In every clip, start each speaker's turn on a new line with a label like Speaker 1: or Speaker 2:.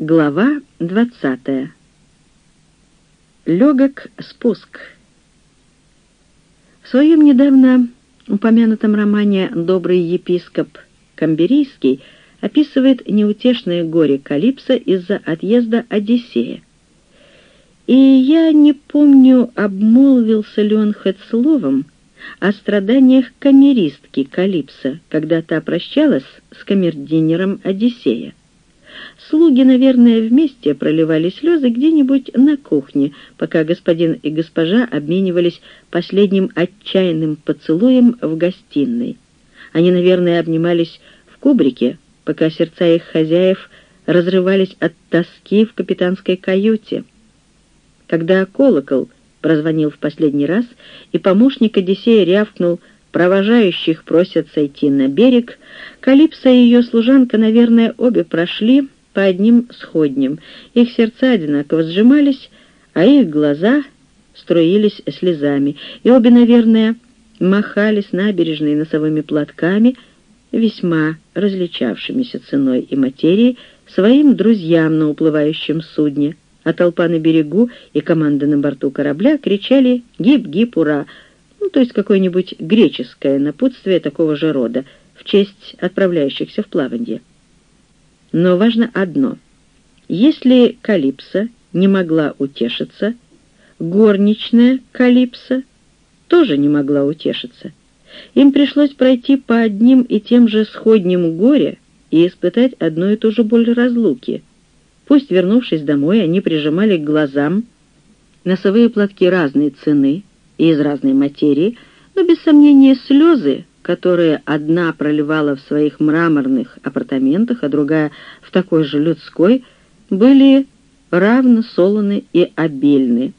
Speaker 1: Глава двадцатая. Легок спуск. В своем недавно упомянутом романе «Добрый епископ Камберийский» описывает неутешное горе Калипса из-за отъезда Одиссея. И я не помню, обмолвился ли он хоть словом о страданиях камеристки Калипса, когда та прощалась с камердинером Одиссея. Слуги, наверное, вместе проливали слезы где-нибудь на кухне, пока господин и госпожа обменивались последним отчаянным поцелуем в гостиной. Они, наверное, обнимались в кубрике, пока сердца их хозяев разрывались от тоски в капитанской каюте. Когда колокол прозвонил в последний раз, и помощник Одиссея рявкнул «Провожающих просят сойти на берег», Калипсо и ее служанка, наверное, обе прошли по одним сходням. Их сердца одинаково сжимались, а их глаза струились слезами, и обе, наверное, махали с набережной носовыми платками, весьма различавшимися ценой и материей, своим друзьям на уплывающем судне, а толпа на берегу и команда на борту корабля кричали «Гип-гип, ура!», ну, то есть какое-нибудь греческое напутствие такого же рода в честь отправляющихся в плавание. Но важно одно. Если Калипса не могла утешиться, горничная Калипса тоже не могла утешиться. Им пришлось пройти по одним и тем же сходним горе и испытать одну и ту же боль разлуки. Пусть, вернувшись домой, они прижимали к глазам носовые платки разной цены и из разной материи, но, без сомнения, слезы которые одна проливала в своих мраморных апартаментах, а другая в такой же людской, были равно солоны и обильны.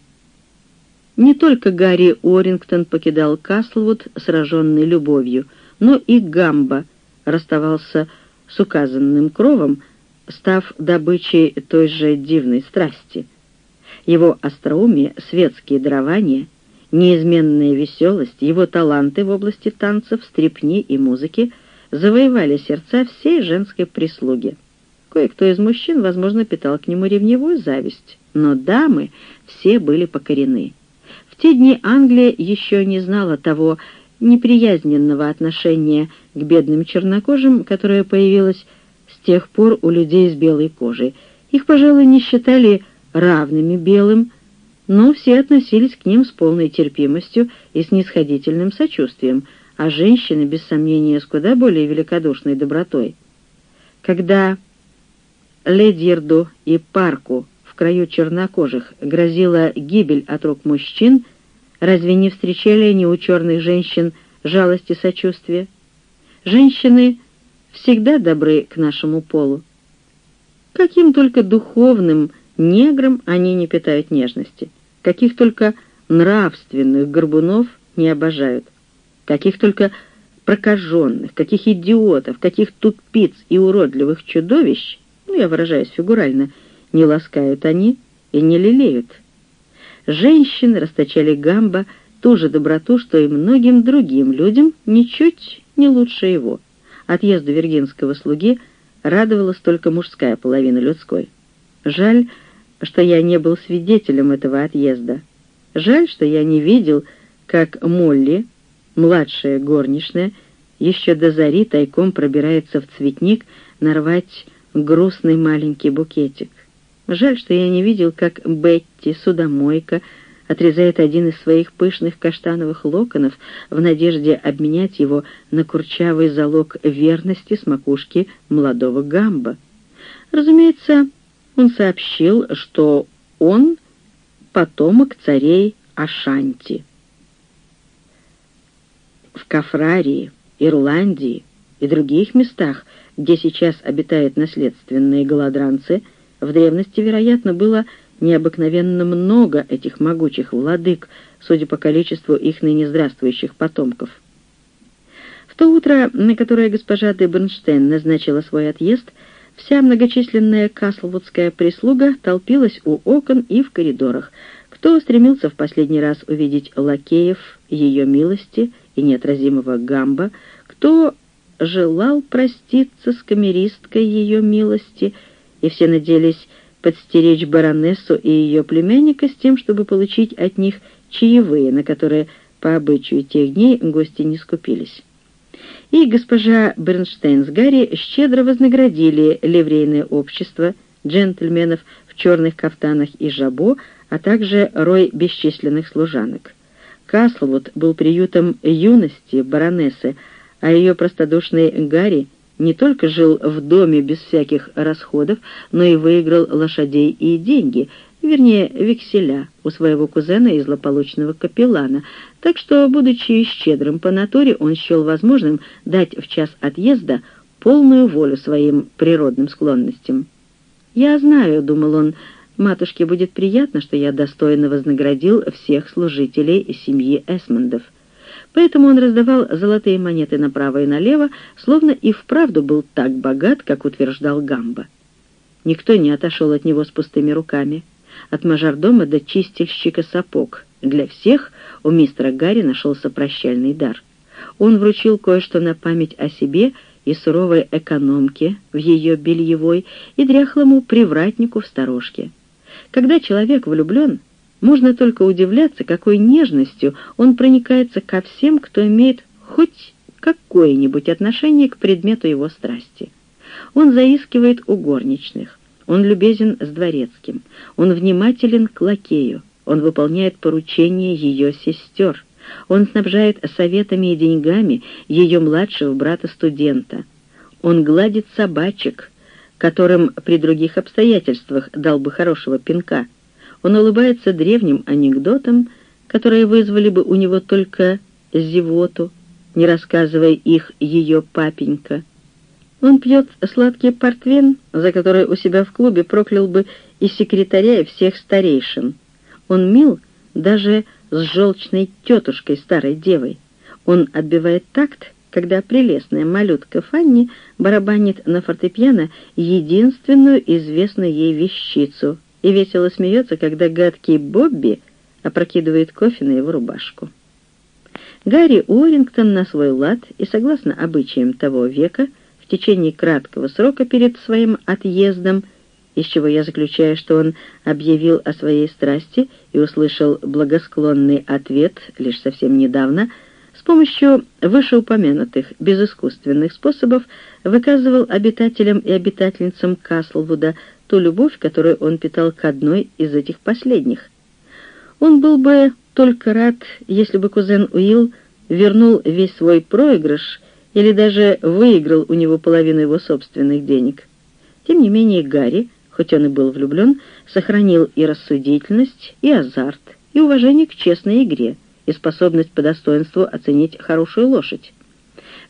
Speaker 1: Не только Гарри Орингтон покидал Каслвуд, сраженный любовью, но и Гамба расставался с указанным кровом, став добычей той же дивной страсти. Его остроумие, светские дарования — Неизменная веселость, его таланты в области танцев, стрепни и музыки завоевали сердца всей женской прислуги. Кое-кто из мужчин, возможно, питал к нему ревневую зависть, но дамы все были покорены. В те дни Англия еще не знала того неприязненного отношения к бедным чернокожим, которое появилось с тех пор у людей с белой кожей. Их, пожалуй, не считали равными белым, но все относились к ним с полной терпимостью и снисходительным сочувствием, а женщины, без сомнения, с куда более великодушной добротой. Когда Ледьерду и Парку в краю чернокожих грозила гибель от рук мужчин, разве не встречали они у черных женщин жалости и сочувствия? Женщины всегда добры к нашему полу. Каким только духовным неграм они не питают нежности — каких только нравственных горбунов не обожают, каких только прокаженных, каких идиотов, каких тупиц и уродливых чудовищ, ну, я выражаюсь фигурально, не ласкают они и не лелеют. Женщины расточали гамба ту же доброту, что и многим другим людям, ничуть не лучше его. Отъезду виргинского слуги радовалась только мужская половина людской. Жаль, что я не был свидетелем этого отъезда. Жаль, что я не видел, как Молли, младшая горничная, еще до зари тайком пробирается в цветник нарвать грустный маленький букетик. Жаль, что я не видел, как Бетти, судомойка, отрезает один из своих пышных каштановых локонов в надежде обменять его на курчавый залог верности с макушки молодого гамба. Разумеется, он сообщил, что он потомок царей Ашанти. В Кафрарии, Ирландии и других местах, где сейчас обитают наследственные голодранцы, в древности, вероятно, было необыкновенно много этих могучих владык, судя по количеству их ныне здравствующих потомков. В то утро, на которое госпожа де Бернштейн назначила свой отъезд, Вся многочисленная каслвудская прислуга толпилась у окон и в коридорах. Кто стремился в последний раз увидеть лакеев ее милости и неотразимого гамба, кто желал проститься с камеристкой ее милости и все надеялись подстеречь баронессу и ее племянника с тем, чтобы получить от них чаевые, на которые по обычаю тех дней гости не скупились. И госпожа Бернштейн с Гарри щедро вознаградили ливрейное общество джентльменов в черных кафтанах и жабо, а также рой бесчисленных служанок. Каслвуд был приютом юности баронессы, а ее простодушный Гарри не только жил в доме без всяких расходов, но и выиграл лошадей и деньги, вернее, векселя у своего кузена и злополучного капеллана, так что, будучи щедрым по натуре, он счел возможным дать в час отъезда полную волю своим природным склонностям. «Я знаю», — думал он, — «матушке будет приятно, что я достойно вознаградил всех служителей семьи Эсмондов». Поэтому он раздавал золотые монеты направо и налево, словно и вправду был так богат, как утверждал Гамба. Никто не отошел от него с пустыми руками. От мажордома до чистильщика сапог. Для всех у мистера Гарри нашелся прощальный дар. Он вручил кое-что на память о себе и суровой экономке в ее бельевой, и дряхлому привратнику в сторожке. Когда человек влюблен, можно только удивляться, какой нежностью он проникается ко всем, кто имеет хоть какое-нибудь отношение к предмету его страсти. Он заискивает у горничных, он любезен с дворецким, он внимателен к лакею, он выполняет поручения ее сестер, он снабжает советами и деньгами ее младшего брата-студента, он гладит собачек, которым при других обстоятельствах дал бы хорошего пинка — он улыбается древним анекдотам, которые вызвали бы у него только зевоту, не рассказывая их ее папенька. Он пьет сладкий портвен, за который у себя в клубе проклял бы и секретаря, и всех старейшин. Он мил даже с желчной тетушкой, старой девой. Он отбивает такт, когда прелестная малютка Фанни барабанит на фортепиано единственную известную ей вещицу — и весело смеется, когда гадкий Бобби опрокидывает кофе на его рубашку. Гарри Уоррингтон на свой лад и, согласно обычаям того века, течение краткого срока перед своим отъездом, из чего я заключаю, что он объявил о своей страсти и услышал благосклонный ответ лишь совсем недавно, с помощью вышеупомянутых безыскусственных способов выказывал обитателям и обитательницам Каслвуда ту любовь, которую он питал к одной из этих последних. Он был бы только рад, если бы кузен Уилл вернул весь свой проигрыш или даже выиграл у него половину его собственных денег. Тем не менее Гарри, хоть он и был влюблен, сохранил и рассудительность, и азарт, и уважение к честной игре, и способность по достоинству оценить хорошую лошадь.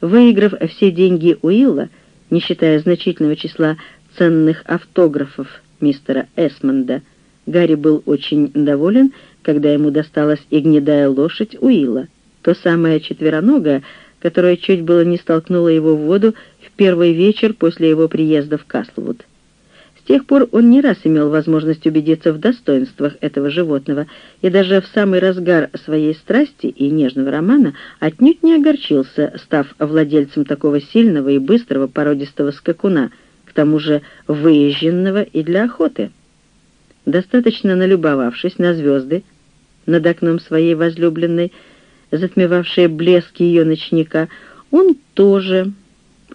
Speaker 1: Выиграв все деньги Уилла, не считая значительного числа ценных автографов мистера Эсмонда. Гарри был очень доволен, когда ему досталась и гнедая лошадь Уилла, то самое четвероногое, которое чуть было не столкнуло его в воду в первый вечер после его приезда в Каслвуд. С тех пор он не раз имел возможность убедиться в достоинствах этого животного, и даже в самый разгар своей страсти и нежного романа отнюдь не огорчился, став владельцем такого сильного и быстрого породистого скакуна — к тому же выезженного и для охоты. Достаточно налюбовавшись на звезды над окном своей возлюбленной, затмевавшие блеск ее ночника, он тоже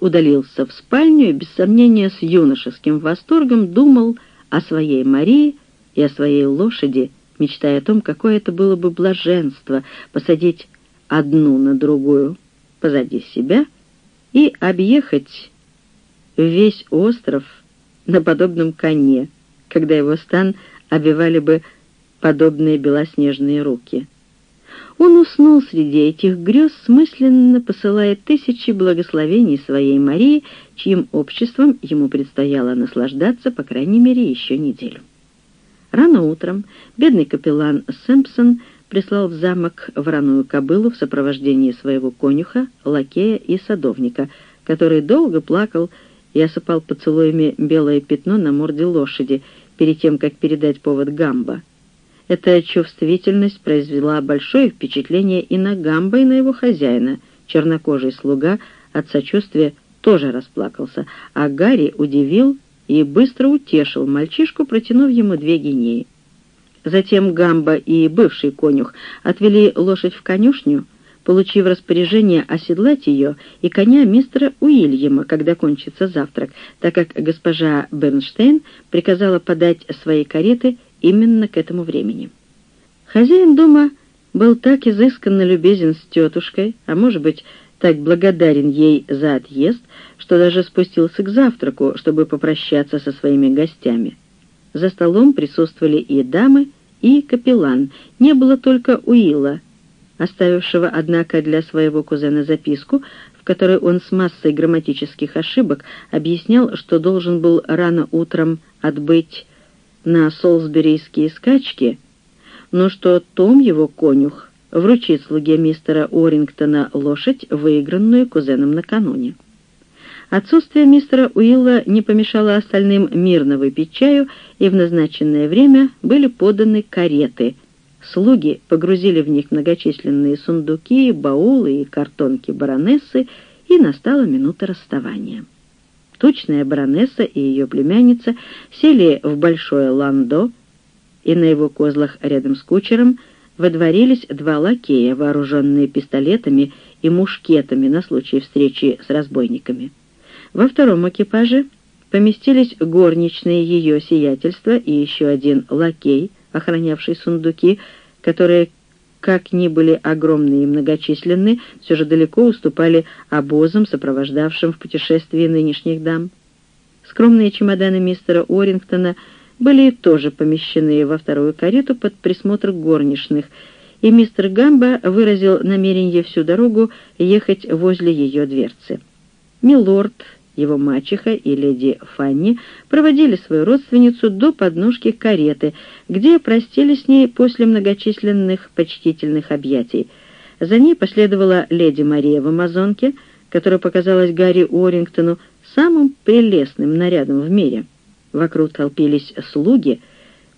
Speaker 1: удалился в спальню и, без сомнения, с юношеским восторгом думал о своей Марии и о своей лошади, мечтая о том, какое это было бы блаженство посадить одну на другую позади себя и объехать весь остров на подобном коне, когда его стан обивали бы подобные белоснежные руки. Он уснул среди этих грез, смысленно посылая тысячи благословений своей Марии, чьим обществом ему предстояло наслаждаться, по крайней мере, еще неделю. Рано утром бедный капеллан Сэмпсон прислал в замок вороную кобылу в сопровождении своего конюха, лакея и садовника, который долго плакал и осыпал поцелуями белое пятно на морде лошади перед тем, как передать повод Гамба. Эта чувствительность произвела большое впечатление и на Гамба, и на его хозяина. Чернокожий слуга от сочувствия тоже расплакался, а Гарри удивил и быстро утешил мальчишку, протянув ему две гинеи. Затем Гамба и бывший конюх отвели лошадь в конюшню, получив распоряжение оседлать ее и коня мистера Уильяма, когда кончится завтрак, так как госпожа Бернштейн приказала подать свои кареты именно к этому времени. Хозяин дома был так изысканно любезен с тетушкой, а может быть, так благодарен ей за отъезд, что даже спустился к завтраку, чтобы попрощаться со своими гостями. За столом присутствовали и дамы, и капеллан. Не было только Уилла, оставившего, однако, для своего кузена записку, в которой он с массой грамматических ошибок объяснял, что должен был рано утром отбыть на солсберийские скачки, но что Том, его конюх, вручит слуге мистера Уоррингтона лошадь, выигранную кузеном накануне. Отсутствие мистера Уилла не помешало остальным мирно выпить чаю, и в назначенное время были поданы кареты. Слуги погрузили в них многочисленные сундуки, баулы и картонки баронессы, и настала минута расставания. Тучная баронесса и ее племянница сели в большое ландо, и на его козлах рядом с кучером водворились два лакея, вооруженные пистолетами и мушкетами на случай встречи с разбойниками. Во втором экипаже поместились горничные ее сиятельства и еще один лакей, охранявший сундуки, которые, как ни были огромные и многочисленны, все же далеко уступали обозам, сопровождавшим в путешествии нынешних дам. Скромные чемоданы мистера Уоррингтона были тоже помещены во вторую карету под присмотр горничных, и мистер Гамба выразил намерение всю дорогу ехать возле ее дверцы. Милорд его мачеха и леди Фанни проводили свою родственницу до подножки кареты, где простились с ней после многочисленных почтительных объятий. За ней последовала леди Мария в амазонке, которая показалась Гарри Уоррингтону самым прелестным нарядом в мире. Вокруг толпились слуги,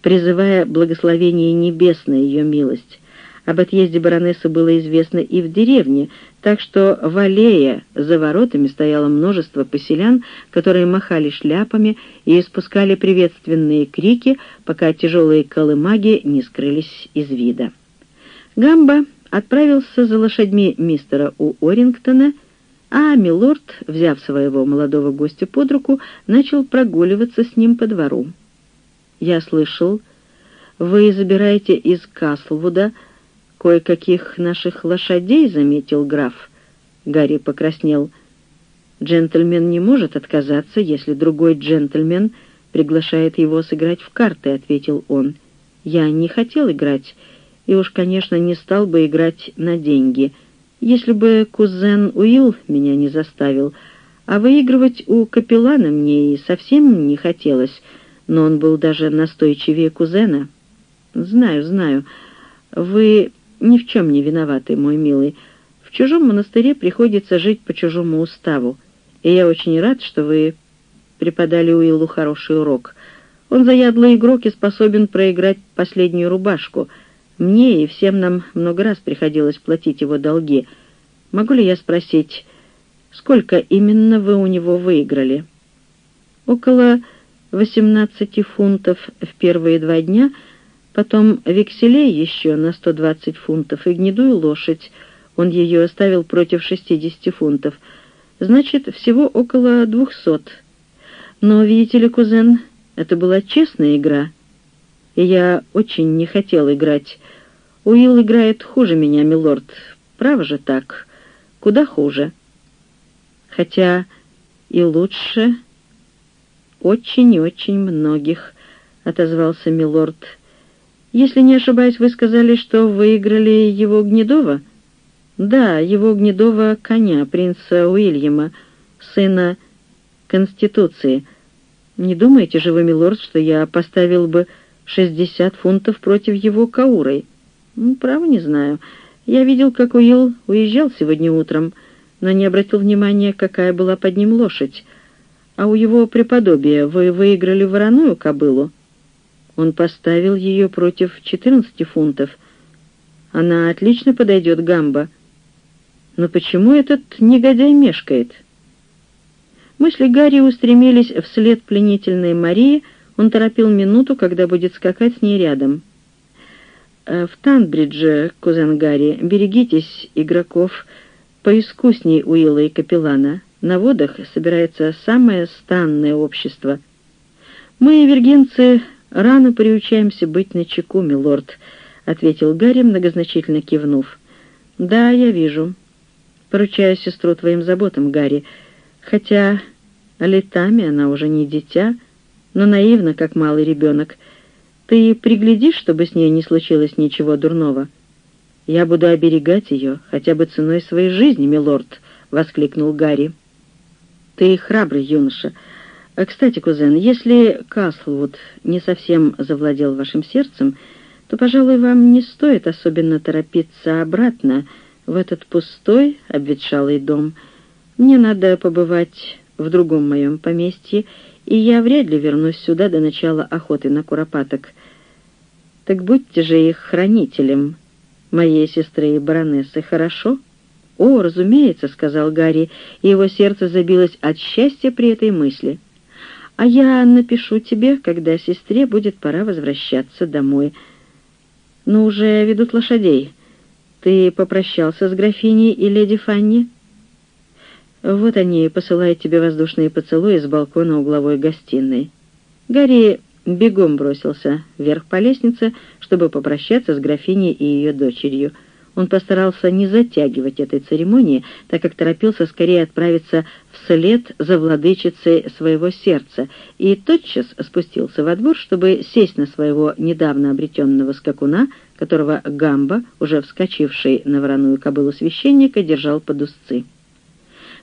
Speaker 1: призывая благословение небес на ее милость. Об отъезде баронессы было известно и в деревне, так что в аллее за воротами стояло множество поселян, которые махали шляпами и испускали приветственные крики, пока тяжелые колымаги не скрылись из вида. Гамба отправился за лошадьми мистера У. Орингтона, а милорд, взяв своего молодого гостя под руку, начал прогуливаться с ним по двору. «Я слышал, вы забираете из Каслвуда кое-каких наших лошадей», — заметил граф. Гарри покраснел. «Джентльмен не может отказаться, если другой джентльмен приглашает его сыграть в карты», — ответил он. «Я не хотел играть, и уж, конечно, не стал бы играть на деньги, если бы кузен Уилл меня не заставил, а выигрывать у капеллана мне и совсем не хотелось, но он был даже настойчивее кузена». «Знаю, знаю. Вы ни в чем не виноваты, мой милый. В чужом монастыре приходится жить по чужому уставу, и я очень рад, что вы преподали Уиллу хороший урок. Он заядлый игрок и способен проиграть последнюю рубашку. Мне и всем нам много раз приходилось платить его долги. Могу ли я спросить, сколько именно вы у него выиграли? Около 18 фунтов в первые два дня — Потом векселей еще на 120 фунтов и гнедую лошадь. Он ее оставил против 60 фунтов. Значит, всего около 200. Но, видите ли, кузен, это была честная игра. И я очень не хотел играть. Уилл играет хуже меня, милорд. Право же так. Куда хуже. Хотя и лучше очень и очень многих, — отозвался милорд, — если не ошибаюсь, вы сказали, что выиграли его Гнедова? Да, его Гнедова коня, принца Уильяма, сына Конституции. Не думаете же вы, милорд, что я поставил бы шестьдесят фунтов против его Каурой? Ну, право не знаю. Я видел, как Уилл уезжал сегодня утром, но не обратил внимания, какая была под ним лошадь. А у его преподобия вы выиграли вороную кобылу? Он поставил ее против 14 фунтов. Она отлично подойдет Гамба. Но почему этот негодяй мешкает? Мысли Гарри устремились вслед пленительной Марии, он торопил минуту, когда будет скакать с ней рядом. «Э, «В Танбридже, кузен Гарри, берегитесь игроков поискусней Уилла и Капеллана. На водах собирается самое станное общество. Мы, виргинцы, рано приучаемся быть начеку, милорд», — ответил Гарри, многозначительно кивнув. «Да, я вижу. Поручаю сестру твоим заботам, Гарри, хотя летами она уже не дитя, но наивна, как малый ребенок. Ты приглядишь, чтобы с ней не случилось ничего дурного?» «Я буду оберегать ее, хотя бы ценой своей жизни, милорд», — воскликнул Гарри. «Ты храбрый юноша. А, кстати, кузен, если Каслвуд не совсем завладел вашим сердцем, то, пожалуй, вам не стоит особенно торопиться обратно в этот пустой, обветшалый дом. Мне надо побывать в другом моем поместье, и я вряд ли вернусь сюда до начала охоты на куропаток. Так будьте же их хранителем, моей сестры и баронессы, хорошо?» «О, разумеется», — сказал Гарри, и его сердце забилось от счастья при этой мысли. «А я напишу тебе, когда сестре будет пора возвращаться домой. Но уже ведут лошадей. Ты попрощался с графиней и леди Фанни?» «Вот они посылают тебе воздушные поцелуи с балкона угловой гостиной». Гарри бегом бросился вверх по лестнице, чтобы попрощаться с графиней и ее дочерью — он постарался не затягивать этой церемонии, так как торопился скорее отправиться вслед за владычицей своего сердца, и тотчас спустился во двор, чтобы сесть на своего недавно обретенного скакуна, которого Гамба, уже вскочивший на вороную кобылу священника, держал под узцы.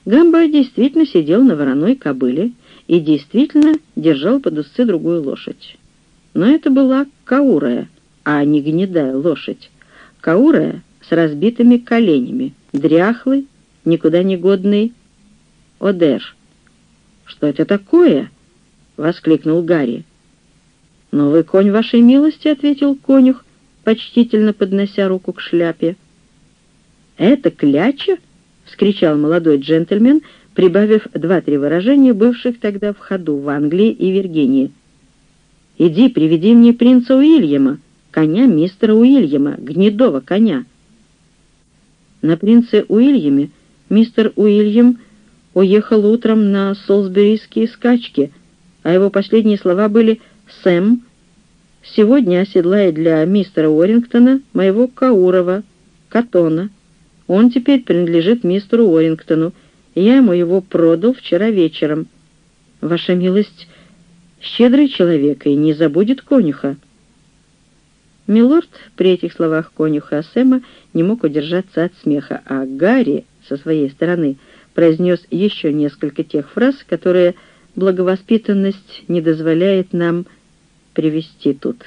Speaker 1: Гамба действительно сидел на вороной кобыле и действительно держал под узцы другую лошадь. Но это была каурая, а не гнедая лошадь. Каурая с разбитыми коленями, дряхлый, никуда не годный Одер. «Что это такое?» — воскликнул Гарри. «Новый конь вашей милости», — ответил конюх, почтительно поднося руку к шляпе. «Это кляча?» — вскричал молодой джентльмен, прибавив два-три выражения, бывших тогда в ходу в Англии и Виргинии. «Иди, приведи мне принца Уильяма, коня мистера Уильяма, гнедого коня». На принце Уильяме мистер Уильям уехал утром на солсберийские скачки, а его последние слова были «Сэм, сегодня оседлай для мистера Уоррингтона моего Каурова, Катона. Он теперь принадлежит мистеру Уоррингтону, я ему его продал вчера вечером. Ваша милость, щедрый человек и не забудет конюха». Милорд при этих словах конюха Сэма не мог удержаться от смеха, а Гарри со своей стороны произнес еще несколько тех фраз, которые благовоспитанность не дозволяет нам привести тут.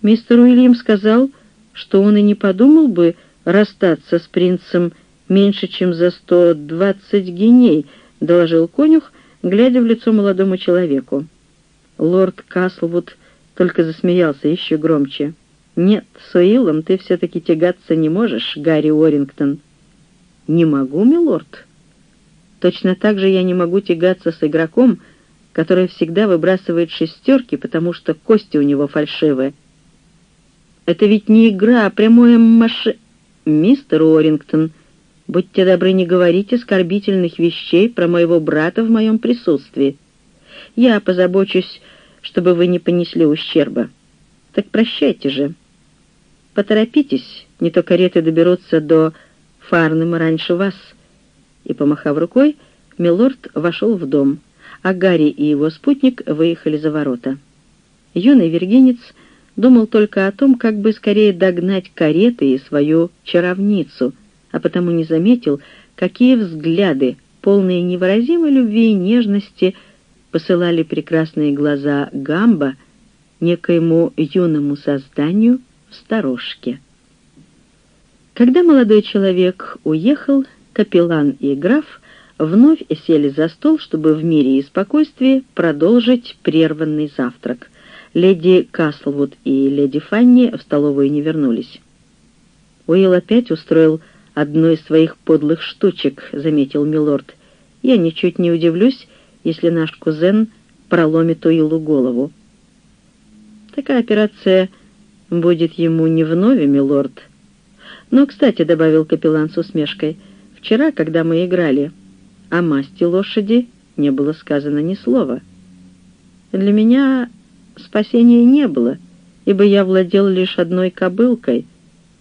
Speaker 1: Мистер Уильям сказал, что он и не подумал бы расстаться с принцем меньше, чем за сто двадцать геней, доложил конюх, глядя в лицо молодому человеку. Лорд Каслвуд только засмеялся еще громче. «Нет, с Уиллом ты все-таки тягаться не можешь, Гарри Уоррингтон». «Не могу, милорд?» «Точно так же я не могу тягаться с игроком, который всегда выбрасывает шестерки, потому что кости у него фальшивые». «Это ведь не игра, а прямое маши...» «Мистер Уоррингтон, будьте добры, не говорить оскорбительных вещей про моего брата в моем присутствии. Я позабочусь чтобы вы не понесли ущерба. Так прощайте же. Поторопитесь, не то кареты доберутся до Фарнема раньше вас». И, помахав рукой, Милорд вошел в дом, а Гарри и его спутник выехали за ворота. Юный вергинец думал только о том, как бы скорее догнать кареты и свою чаровницу, а потому не заметил, какие взгляды, полные невыразимой любви и нежности, посылали прекрасные глаза Гамба некоему юному созданию в сторожке. Когда молодой человек уехал, капеллан и граф вновь сели за стол, чтобы в мире и спокойствии продолжить прерванный завтрак. Леди Каслвуд и леди Фанни в столовую не вернулись. Уилл опять устроил одну из своих подлых штучек, заметил милорд, Я ничуть не удивлюсь, если наш кузен проломит Уиллу голову. Такая операция будет ему не вновь, милорд. Но, кстати, — добавил капеллан с усмешкой, — вчера, когда мы играли, о масти лошади не было сказано ни слова. Для меня спасения не было, ибо я владел лишь одной кобылкой.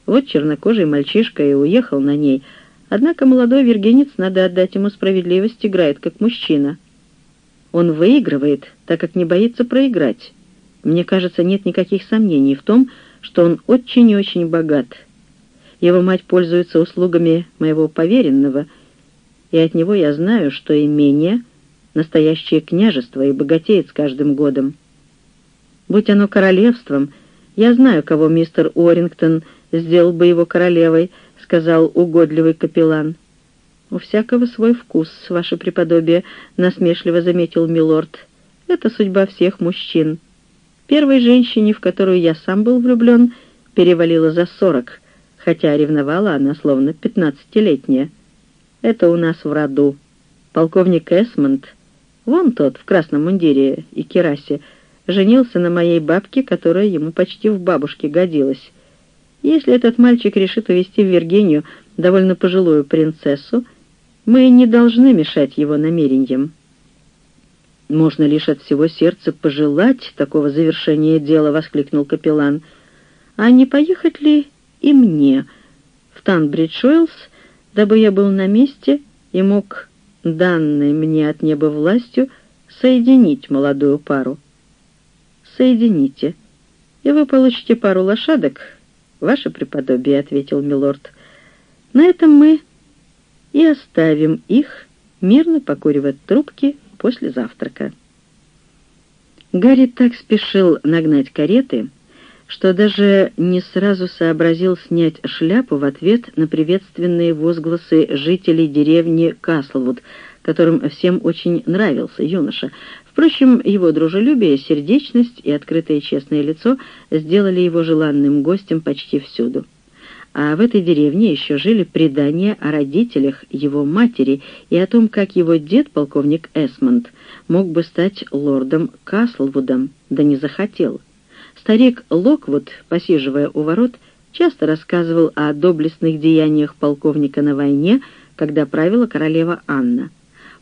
Speaker 1: Вот чернокожий мальчишка и уехал на ней, однако молодой вергенец, надо отдать ему справедливость, играет как мужчина. Он выигрывает, так как не боится проиграть. Мне кажется, нет никаких сомнений в том, что он очень и очень богат. Его мать пользуется услугами моего поверенного, и от него я знаю, что имение — настоящее княжество и богатеет с каждым годом. Будь оно королевством, я знаю, кого мистер Уоррингтон сделал бы его королевой, — сказал угодливый капеллан. «У всякого свой вкус, ваше преподобие», — насмешливо заметил милорд. «Это судьба всех мужчин. Первой женщине, в которую я сам был влюблен, перевалило за сорок, хотя ревновала она словно пятнадцатилетняя. Это у нас в роду. Полковник Эсмонд, вон тот, в красном мундире и керасе, женился на моей бабке, которая ему почти в бабушке годилась. Если этот мальчик решит увезти в Виргинию довольно пожилую принцессу, мы не должны мешать его намерениям. «Можно лишь от всего сердца пожелать такого завершения дела», — воскликнул капеллан. «А не поехать ли и мне в Танбридж-Уэллс, дабы я был на месте и мог данной мне от неба властью соединить молодую пару?» «Соедините, и вы получите пару лошадок, ваше преподобие», — ответил милорд. «На этом мы и оставим их мирно покуривать трубки после завтрака. Гарри так спешил нагнать кареты, что даже не сразу сообразил снять шляпу в ответ на приветственные возгласы жителей деревни Каслвуд, которым всем очень нравился юноша. Впрочем, его дружелюбие, сердечность и открытое честное лицо сделали его желанным гостем почти всюду а в этой деревне еще жили предания о родителях его матери и о том, как его дед, полковник Эсмонд, мог бы стать лордом Каслвудом, да не захотел. Старик Локвуд, посиживая у ворот, часто рассказывал о доблестных деяниях полковника на войне, когда правила королева Анна.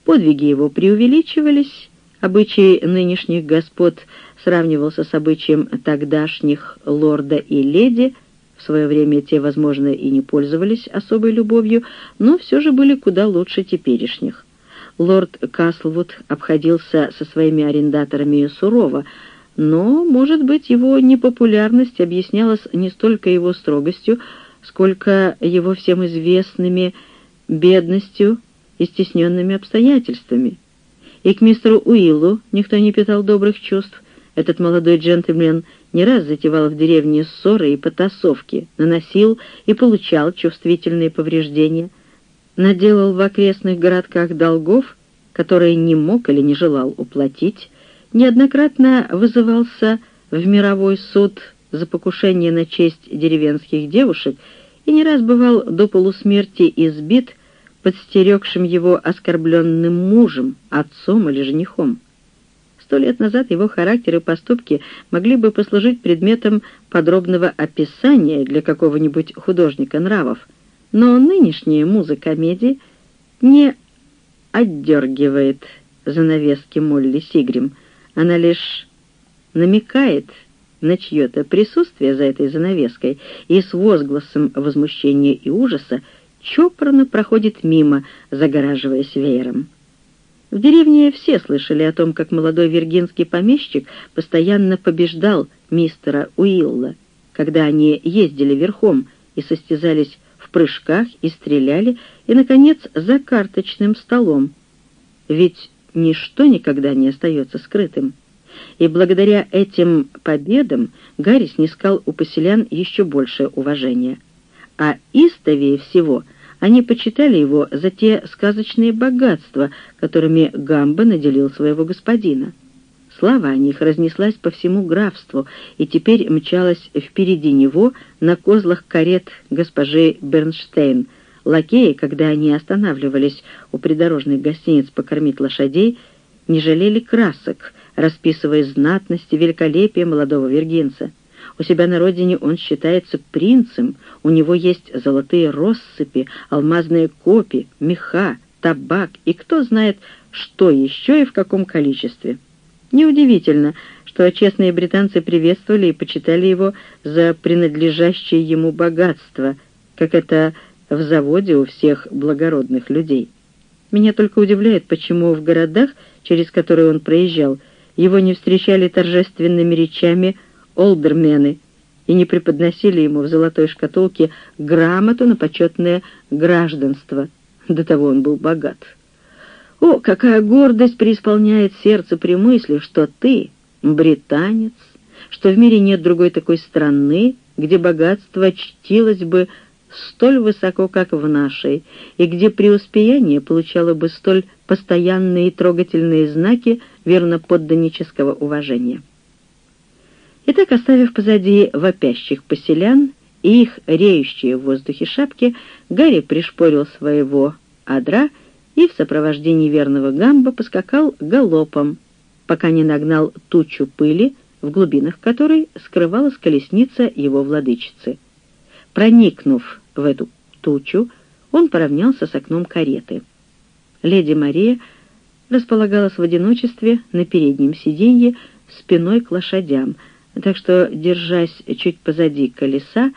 Speaker 1: Подвиги его преувеличивались, обычай нынешних господ сравнивался с обычаем тогдашних лорда и леди – свое время те, возможно, и не пользовались особой любовью, но все же были куда лучше теперешних. Лорд Каслвуд обходился со своими арендаторами сурово, но, может быть, его непопулярность объяснялась не столько его строгостью, сколько его всем известными бедностью и стесненными обстоятельствами. И к мистеру Уиллу никто не питал добрых чувств. Этот молодой джентльмен не раз затевал в деревне ссоры и потасовки, наносил и получал чувствительные повреждения, наделал в окрестных городках долгов, которые не мог или не желал уплатить, неоднократно вызывался в мировой суд за покушение на честь деревенских девушек и не раз бывал до полусмерти избит подстерегшим его оскорбленным мужем, отцом или женихом. Сто лет назад его характер и поступки могли бы послужить предметом подробного описания для какого-нибудь художника нравов, но нынешняя муза комедии не отдергивает занавески Молли Сигрим, она лишь намекает на чье-то присутствие за этой занавеской и с возгласом возмущения и ужаса чопорно проходит мимо, загораживаясь веером. В деревне все слышали о том, как молодой виргинский помещик постоянно побеждал мистера Уилла, когда они ездили верхом и состязались в прыжках и стреляли, и, наконец, за карточным столом. Ведь ничто никогда не остается скрытым. И благодаря этим победам Гарри снискал у поселян еще большее уважение. А истовее всего — они почитали его за те сказочные богатства, которыми Гамба наделил своего господина. Слава о них разнеслась по всему графству и теперь мчалась впереди него на козлах карет госпожи Бернштейн, Лакеи, когда они останавливались у придорожных гостиниц покормить лошадей, не жалели красок, расписывая знатность и великолепие молодого вергинца. У себя на родине он считается принцем, у него есть золотые россыпи, алмазные копи, меха, табак и кто знает, что еще и в каком количестве. Неудивительно, что честные британцы приветствовали и почитали его за принадлежащее ему богатство, как это в заводе у всех благородных людей. Меня только удивляет, почему в городах, через которые он проезжал, его не встречали торжественными речами олдермены и не преподносили ему в золотой шкатулке грамоту на почетное гражданство. До того он был богат. О, какая гордость преисполняет сердце при мысли, что ты британец, что в мире нет другой такой страны, где богатство чтилось бы столь высоко, как в нашей, и где преуспеяние получало бы столь постоянные и трогательные знаки верноподданнического уважения. Итак, оставив позади вопящих поселян и их реющие в воздухе шапки, Гарри пришпорил своего адра и в сопровождении верного гамба поскакал галопом, пока не нагнал тучу пыли, в глубинах которой скрывалась колесница его владычицы. Проникнув в эту тучу, он поравнялся с окном кареты. Леди Мария располагалась в одиночестве на переднем сиденье спиной к лошадям, так что, держась чуть позади колеса,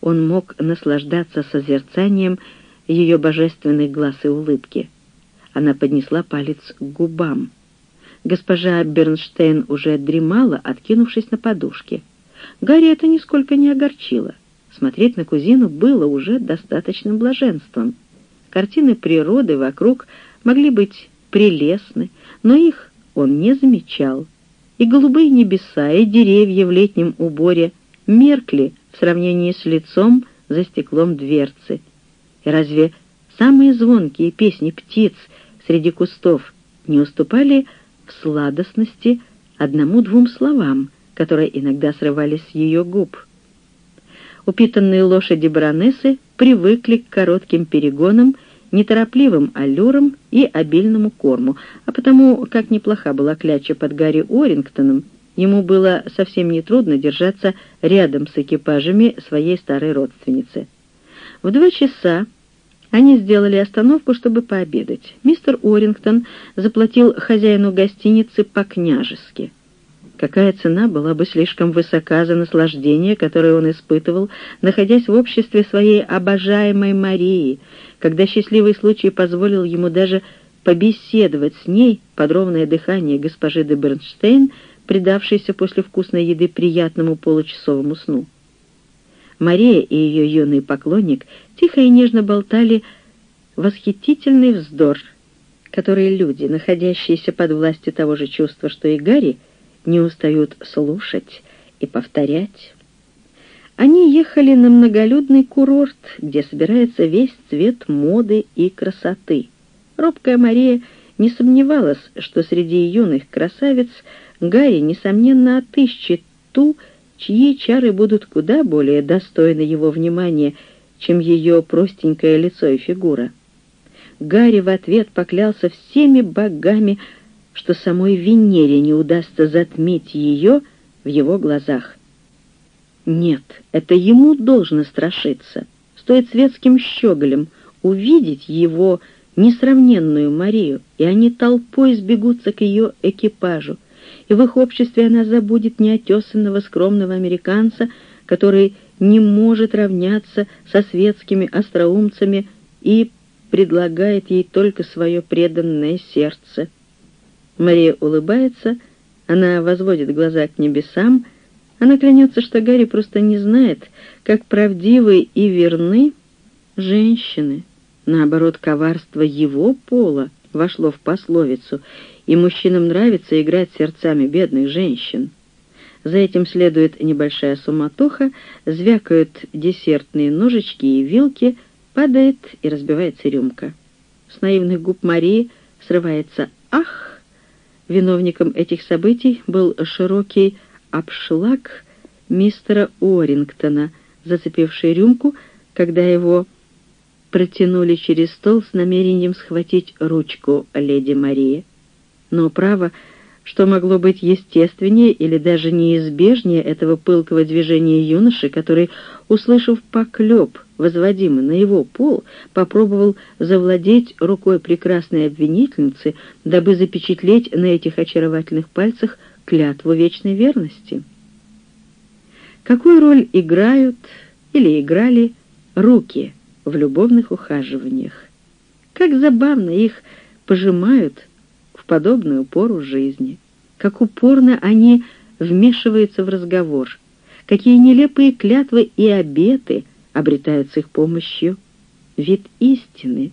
Speaker 1: он мог наслаждаться созерцанием ее божественных глаз и улыбки. Она поднесла палец к губам. Госпожа Бернштейн уже дремала, откинувшись на подушке. Гарри это нисколько не огорчило. Смотреть на кузину было уже достаточным блаженством. Картины природы вокруг могли быть прелестны, но их он не замечал. И голубые небеса, и деревья в летнем уборе меркли в сравнении с лицом за стеклом дверцы. И разве самые звонкие песни птиц среди кустов не уступали в сладостности одному-двум словам, которые иногда срывались с ее губ? Упитанные лошади баронессы привыкли к коротким перегонам, неторопливым аллюрам и обильному корму, а потому, как неплоха была кляча под Гарри Орингтоном, ему было совсем нетрудно держаться рядом с экипажами своей старой родственницы. В два часа они сделали остановку, чтобы пообедать. Мистер Орингтон заплатил хозяину гостиницы по-княжески. Какая цена была бы слишком высока за наслаждение, которое он испытывал, находясь в обществе своей обожаемой Марии, когда счастливый случай позволил ему даже побеседовать с ней под ровное дыхание госпожи де Бернштейн, предавшейся после вкусной еды приятному получасовому сну. Мария и ее юный поклонник тихо и нежно болтали восхитительный вздор, который люди, находящиеся под властью того же чувства, что и Гарри, не устают слушать и повторять. Они ехали на многолюдный курорт, где собирается весь цвет моды и красоты. Робкая Мария не сомневалась, что среди юных красавиц Гарри, несомненно, отыщет ту, чьи чары будут куда более достойны его внимания, чем ее простенькое лицо и фигура. Гарри в ответ поклялся всеми богами, что самой Венере не удастся затмить ее в его глазах. Нет, это ему должно страшиться. Стоит светским щеголем увидеть его несравненную Марию, и они толпой сбегутся к ее экипажу, и в их обществе она забудет неотесанного скромного американца, который не может равняться со светскими остроумцами и предлагает ей только свое преданное сердце. Мария улыбается, она возводит глаза к небесам, она клянется, что Гарри просто не знает, как правдивы и верны женщины. Наоборот, коварство его пола вошло в пословицу, и мужчинам нравится играть сердцами бедных женщин. За этим следует небольшая суматоха, звякают десертные ножички и вилки, падает и разбивается рюмка. С наивных губ Марии срывается «Ах!» Виновником этих событий был широкий обшлаг мистера Уоррингтона, зацепивший рюмку, когда его протянули через стол с намерением схватить ручку леди Марии. Но, право, что могло быть естественнее или даже неизбежнее этого пылкого движения юноши, который, услышав поклеп, возводимый на его пол, попробовал завладеть рукой прекрасной обвинительницы, дабы запечатлеть на этих очаровательных пальцах клятву вечной верности. Какую роль играют или играли руки в любовных ухаживаниях? Как забавно их пожимают в подобную пору жизни, как упорно они вмешиваются в разговор, какие нелепые клятвы и обеты обретают с их помощью вид истины.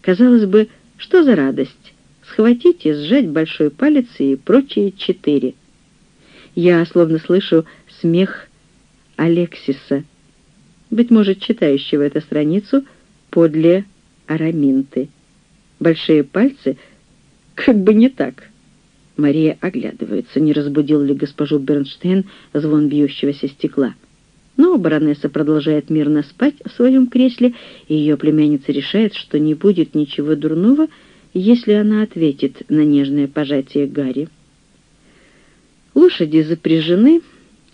Speaker 1: Казалось бы, что за радость? Схватить и сжать большой палец и прочие четыре. Я словно слышу смех Алексиса, быть может, читающего эту страницу подле Араминты. Большие пальцы как бы не так. Мария оглядывается, не разбудил ли госпожу Бернштейн звон бьющегося стекла. Но баронесса продолжает мирно спать в своем кресле, и ее племянница решает, что не будет ничего дурного, если она ответит на нежное пожатие Гарри. Лошади запряжены,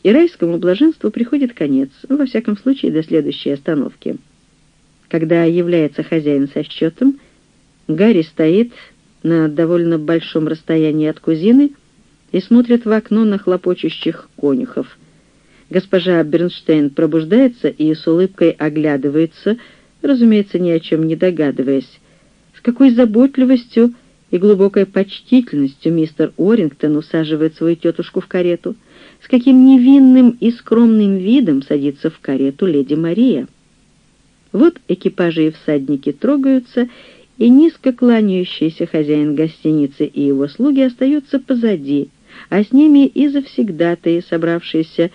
Speaker 1: и райскому блаженству приходит конец, во всяком случае до следующей остановки. Когда является хозяин со счетом, Гарри стоит на довольно большом расстоянии от кузины и смотрит в окно на хлопочущих конюхов. Госпожа Бернштейн пробуждается и с улыбкой оглядывается, разумеется, ни о чем не догадываясь. С какой заботливостью и глубокой почтительностью мистер Орингтон усаживает свою тетушку в карету — с каким невинным и скромным видом садится в карету леди Мария. Вот экипажи и всадники трогаются, и низко кланяющийся хозяин гостиницы и его слуги остаются позади, а с ними и завсегдатые, собравшиеся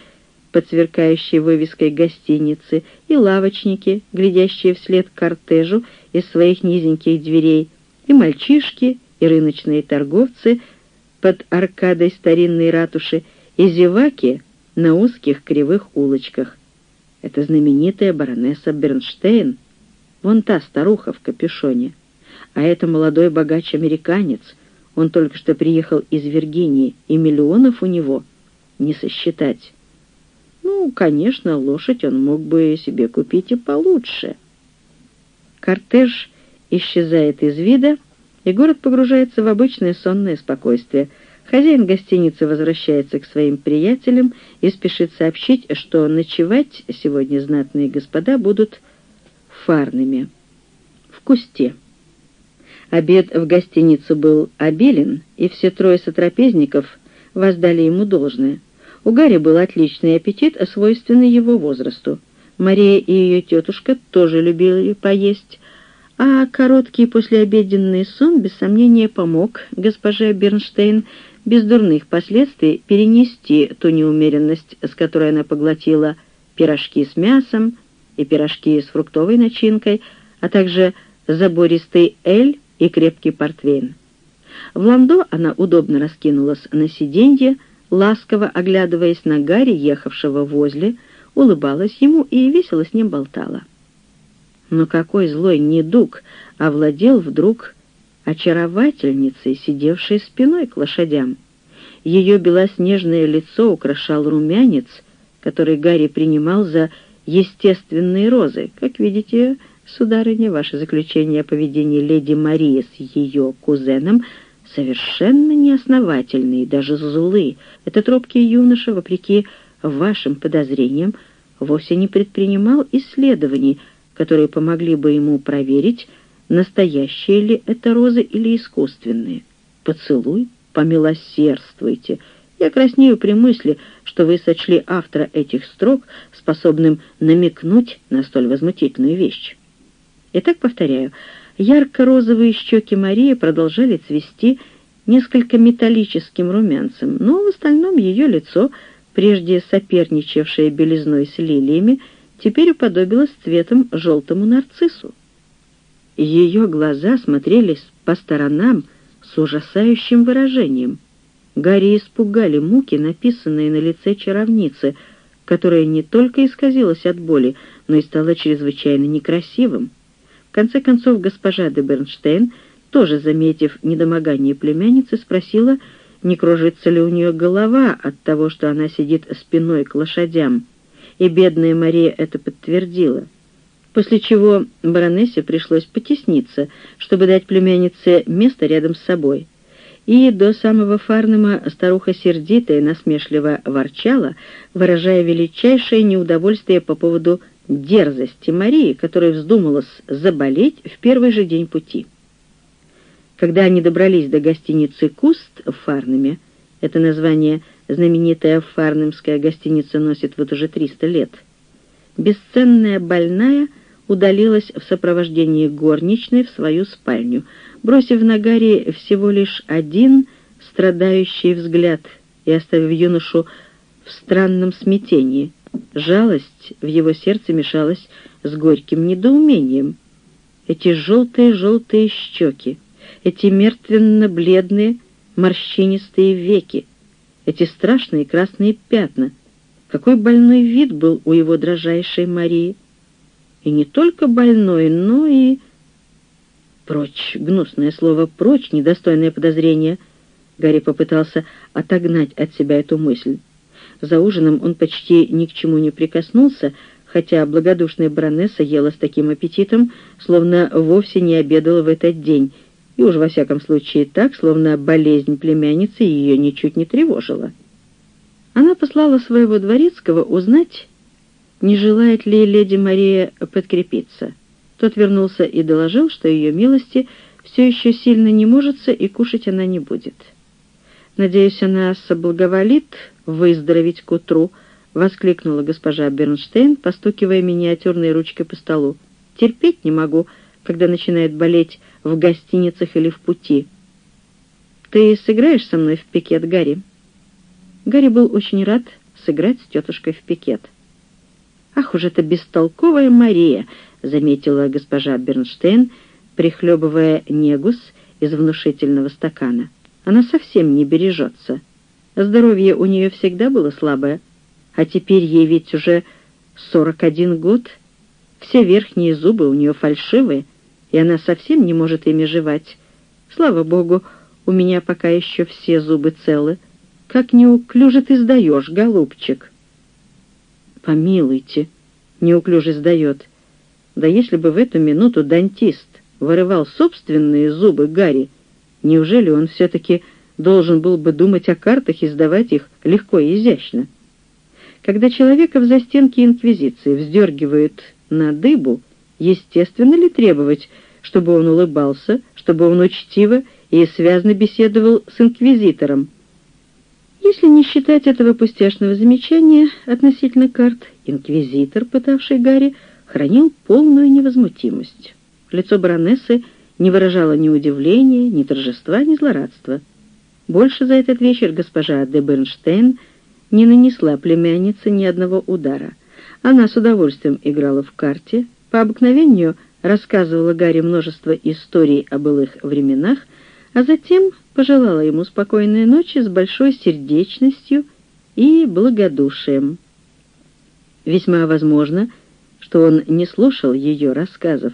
Speaker 1: под сверкающей вывеской гостиницы, и лавочники, глядящие вслед кортежу из своих низеньких дверей, и мальчишки, и рыночные торговцы под аркадой старинной ратуши, и зеваки на узких кривых улочках. Это знаменитая баронесса Бернштейн, вон та старуха в капюшоне. А это молодой богач-американец, он только что приехал из Виргинии, и миллионов у него не сосчитать. Ну, конечно, лошадь он мог бы себе купить и получше. Кортеж исчезает из вида, и город погружается в обычное сонное спокойствие — Хозяин гостиницы возвращается к своим приятелям и спешит сообщить, что ночевать сегодня знатные господа будут фарными, в кусте. Обед в гостинице был обилен, и все трое сотрапезников воздали ему должное. У Гарри был отличный аппетит, свойственный его возрасту. Мария и ее тетушка тоже любили поесть, а короткий послеобеденный сон, без сомнения, помог госпоже Бернштейн без дурных последствий перенести ту неумеренность, с которой она поглотила пирожки с мясом и пирожки с фруктовой начинкой, а также забористый эль и крепкий портвейн. В ландо она удобно раскинулась на сиденье, ласково оглядываясь на Гарри, ехавшего возле, улыбалась ему и весело с ним болтала. Но какой злой недуг овладел вдруг очаровательницей, сидевшей спиной к лошадям. Ее белоснежное лицо украшал румянец, который Гарри принимал за естественные розы. Как видите, сударыня, ваше заключение о поведении леди Марии с ее кузеном совершенно неосновательны и даже злы. Этот робкий юноша, вопреки вашим подозрениям, вовсе не предпринимал исследований, которые помогли бы ему проверить, настоящие ли это розы или искусственные. Поцелуй, помилосердствуйте. Я краснею при мысли, что вы сочли автора этих строк способным намекнуть на столь возмутительную вещь. Итак, повторяю, ярко-розовые щеки Марии продолжали цвести несколько металлическим румянцем, но в остальном ее лицо, прежде соперничавшее белизной с лилиями, теперь уподобилось цветом желтому нарциссу. Ее глаза смотрели по сторонам с ужасающим выражением. Гарри испугали муки, написанные на лице чаровницы, которое не только исказилось от боли, но и стало чрезвычайно некрасивым. Конце концов госпожа де Бернштейн, тоже заметив недомогание племянницы, спросила, не кружится ли у нее голова от того, что она сидит спиной к лошадям, и бедная Мария это подтвердила. После чего баронессе пришлось потесниться, чтобы дать племяннице место рядом с собой. И до самого Фарнема старуха сердито и насмешливо ворчала, выражая величайшее неудовольствие по поводу дерзости Марии, которая вздумалась заболеть в первый же день пути. Когда они добрались до гостиницы «Куст» в Фарнеме, это название знаменитая фарнемская гостиница носит вот уже 300 лет, бесценная больная удалилась в сопровождении горничной в свою спальню, бросив на Гарри всего лишь один страдающий взгляд и оставив юношу в странном смятении. Жалость в его сердце мешалась с горьким недоумением. Эти желтые-желтые щеки, эти мертвенно-бледные морщинистые веки, эти страшные красные пятна. Какой больной вид был у его дрожайшей Марии. И не только больной, но и... Прочь, гнусное слово «прочь», недостойное подозрение. Гарри попытался отогнать от себя эту мысль. За ужином он почти ни к чему не прикоснулся, хотя благодушная баронесса ела с таким аппетитом, словно вовсе не обедала в этот день, и уж во всяком случае так, словно болезнь племянницы ее ничуть не тревожила. Она послала своего дворецкого узнать, не желает ли леди Мария подкрепиться. Тот вернулся и доложил, что ее милости все еще сильно не можется и кушать она не будет. «Надеюсь, она соблаговолит выздороветь к утру», — воскликнула госпожа Бернштейн, постукивая миниатюрной ручкой по столу. «Терпеть не могу, когда начинает болеть в гостиницах или в пути. Ты сыграешь со мной в пикет, Гарри?» Гарри был очень рад сыграть с тетушкой в пикет. «Ах уж эта бестолковая Мария!» — заметила госпожа Бернштейн, прихлебывая негус из внушительного стакана. «Она совсем не бережется. Здоровье у нее всегда было слабое, а теперь ей ведь уже сорок один год. Все верхние зубы у нее фальшивые, и она совсем не может ими жевать. Слава богу, у меня пока еще все зубы целы. Как неуклюже ты сдаешь, голубчик!» «Помилуйте!» — неуклюже сдает. «Да если бы в эту минуту дантист вырывал собственные зубы Гарри, неужели он все-таки должен был бы думать о картах и сдавать их легко и изящно?» Когда человека в застенке Инквизиции вздергивают на дыбу, естественно ли требовать, чтобы он улыбался, чтобы он учтиво и связно беседовал с инквизитором. Если не считать этого пустяшного замечания относительно карт, инквизитор, пытавший Гарри, хранил полную невозмутимость. Лицо баронессы не выражало ни удивления, ни торжества, ни злорадства. Больше за этот вечер госпожа де Бернштейн не нанесла племяннице ни одного удара. Она с удовольствием играла в карте, по обыкновению рассказывала Гарри множество историй о былых временах, а затем пожелала ему спокойной ночи с большой сердечностью и благодушием. Весьма возможно, что он не слушал ее рассказов.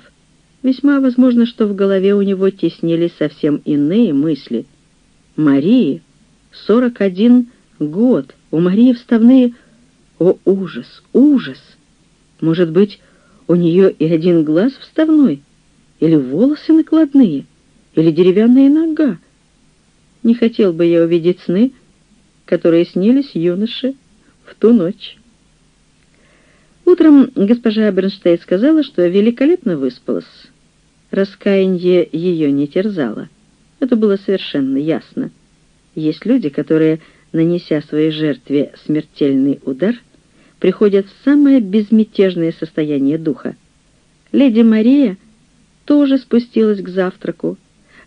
Speaker 1: Весьма возможно, что в голове у него теснились совсем иные мысли. Марии, сорок один год, у Марии вставные... О, ужас, ужас! Может быть, у нее и один глаз вставной, или волосы накладные, или деревянная нога. Не хотел бы я увидеть сны, которые снились юноше в ту ночь. Утром госпожа Бернштейн сказала, что великолепно выспалась. Раскаяние ее не терзало. Это было совершенно ясно. Есть люди, которые, нанеся своей жертве смертельный удар, приходят в самое безмятежное состояние духа. Леди Мария тоже спустилась к завтраку.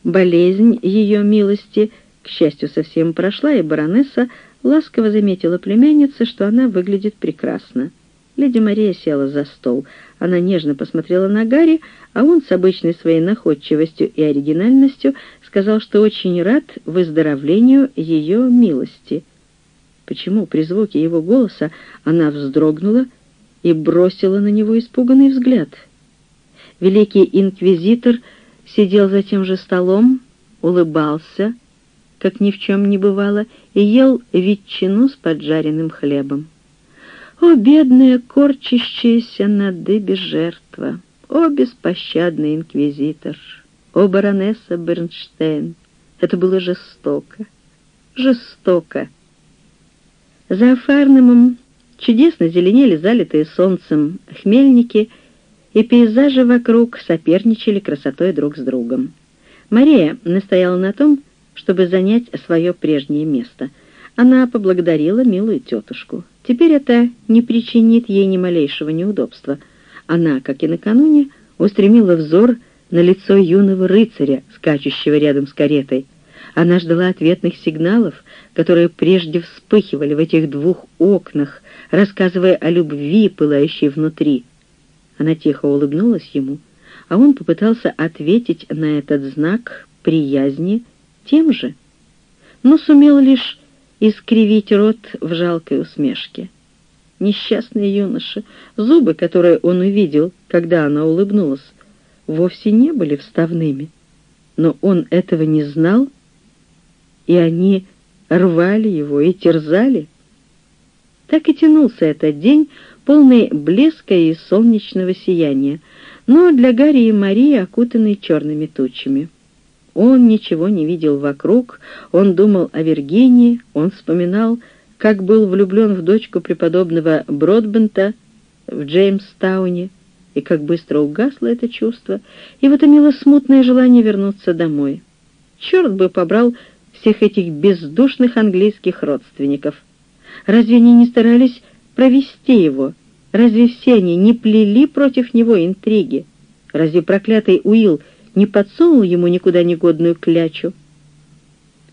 Speaker 1: Болезнь ее милости, к счастью, совсем прошла, и баронесса ласково заметила племяннице, что она выглядит прекрасно. Леди Мария села за стол. Она нежно посмотрела на Гарри, а он с обычной своей находчивостью и оригинальностью сказал, что очень рад выздоровлению ее милости — Почему при звуке его голоса она вздрогнула и бросила на него испуганный взгляд? Великий инквизитор сидел за тем же столом, улыбался, как ни в чем не бывало, и ел ветчину с поджаренным хлебом. О, бедная, корчащаяся на дыбе жертва! О, беспощадный инквизитор! О, баронесса Бернштейн! Это было жестоко, жестоко. За Фарнемом чудесно зеленели залитые солнцем хмельники, и пейзажи вокруг соперничали красотой друг с другом. Мария настояла на том, чтобы занять свое прежнее место. Она поблагодарила милую тетушку. Теперь это не причинит ей ни малейшего неудобства. Она, как и накануне, устремила взор на лицо юного рыцаря, скачущего рядом с каретой. Она ждала ответных сигналов, которые прежде вспыхивали в этих двух окнах, рассказывая о любви, пылающей внутри. Она тихо улыбнулась ему, а он попытался ответить на этот знак приязни тем же, но сумел лишь искривить рот в жалкой усмешке. Несчастный юноша, зубы, которые он увидел, когда она улыбнулась, вовсе не были вставными. Но он этого не знал, и они рвали его и терзали. Так и тянулся этот день, полный блеска и солнечного сияния, но для Гарри и Марии окутанный черными тучами. Он ничего не видел вокруг, он думал о Виргинии, он вспоминал, как был влюблен в дочку преподобного Бродбента в Джеймстауне, и как быстро угасло это чувство, и в утомило смутное желание вернуться домой. Черт бы побрал всех этих бездушных английских родственников. Разве они не старались провести его? Разве все они не плели против него интриги? Разве проклятый Уилл не подсунул ему никуда негодную клячу.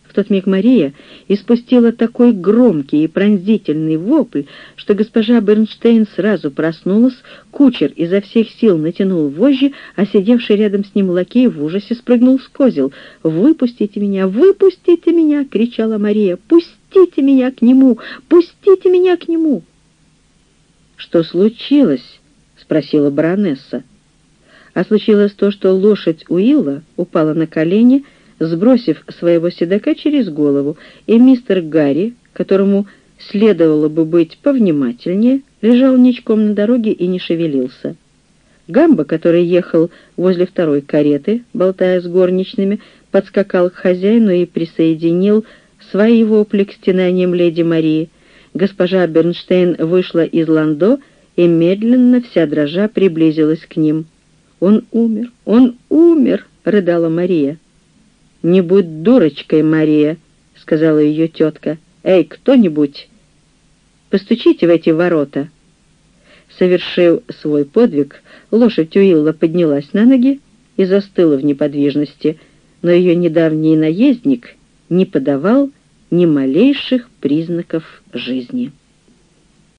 Speaker 1: В тот миг Мария испустила такой громкий и пронзительный вопль, что госпожа Бернштейн сразу проснулась, кучер изо всех сил натянул вожжи, а сидевший рядом с ним лакей в ужасе спрыгнул с козел. «Выпустите меня! Выпустите меня!» — кричала Мария. «Пустите меня к нему! Пустите меня к нему!» «Что случилось?» — спросила баронесса а случилось то, что лошадь Уилла упала на колени, сбросив своего седока через голову, и мистер Гарри, которому следовало бы быть повнимательнее, лежал ничком на дороге и не шевелился. Гамба, который ехал возле второй кареты, болтая с горничными, подскакал к хозяину и присоединил свои вопли к стенаниям леди Марии. Госпожа Бернштейн вышла из ландо и медленно, вся дрожа, приблизилась к ним. «Он умер! Он умер!» — рыдала Мария. «Не будь дурочкой, Мария!» — сказала ее тетка. «Эй, кто-нибудь! Постучите в эти ворота!» Совершив свой подвиг, лошадь Уилла поднялась на ноги и застыла в неподвижности, но ее недавний наездник не подавал ни малейших признаков жизни.